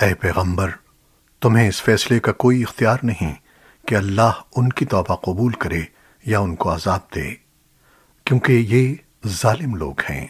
اے پیغمبر، تمہیں اس فیصلے کا کوئی اختیار نہیں کہ اللہ ان کی توبہ قبول کرے یا ان کو عذاب دے، کیونکہ یہ ظالم لوگ ہیں۔